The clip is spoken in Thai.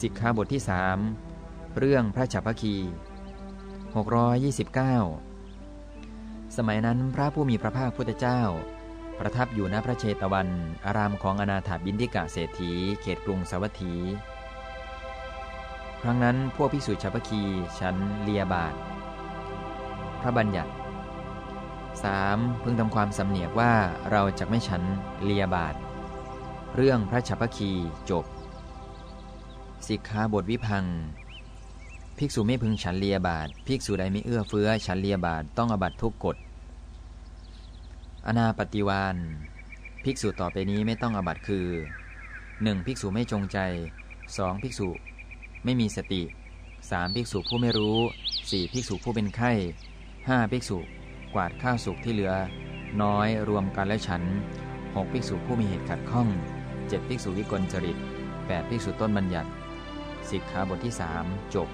สิกขาบทที่สเรื่องพระฉัพพคี 629 สมัยนั้นพระผู้มีพระภาคพุทธเจ้า ประทับอยู่ณพระเชตวัน อารามของอนาถาบินทิกะเศรษฐี เขตกรุงสาวัตถี ครั้งนั้นพวกภิกษุฉัพพคีฉันเลียบาท พระบัญญัติ 3. พึงทำความสำเนียกว่าเราจะไม่ฉันเลียบาท เรื่องพระฉัพพคีจบ สิกขาบทวิพัง ภิกษุไม่พึงฉันเลียบาท ภิกษุใดไม่เอื้อเฟื้อฉันเลียบาทต้องอบัตทุกกฎ อนาปฏิวานภิกษุต่อไปนี้ไม่ต้องอบัตคือ 1. ภิกษุไม่จงใจ 2. ภิกษุไม่มีสติ 3. ภิกษุผู้ไม่รู้ 4. ภิกษุผู้เป็นไข้ 5. ภิกษุกวาดข้าวสุกที่เหลือ น้อยรวมกันและฉัน 6. ภิกษุผู้มีเหตุขัดข้อง 7. ภิกษุวิกลจริต 8. ภิกษุต้นบัญญัติ สิกขาบทที่ 3 จบ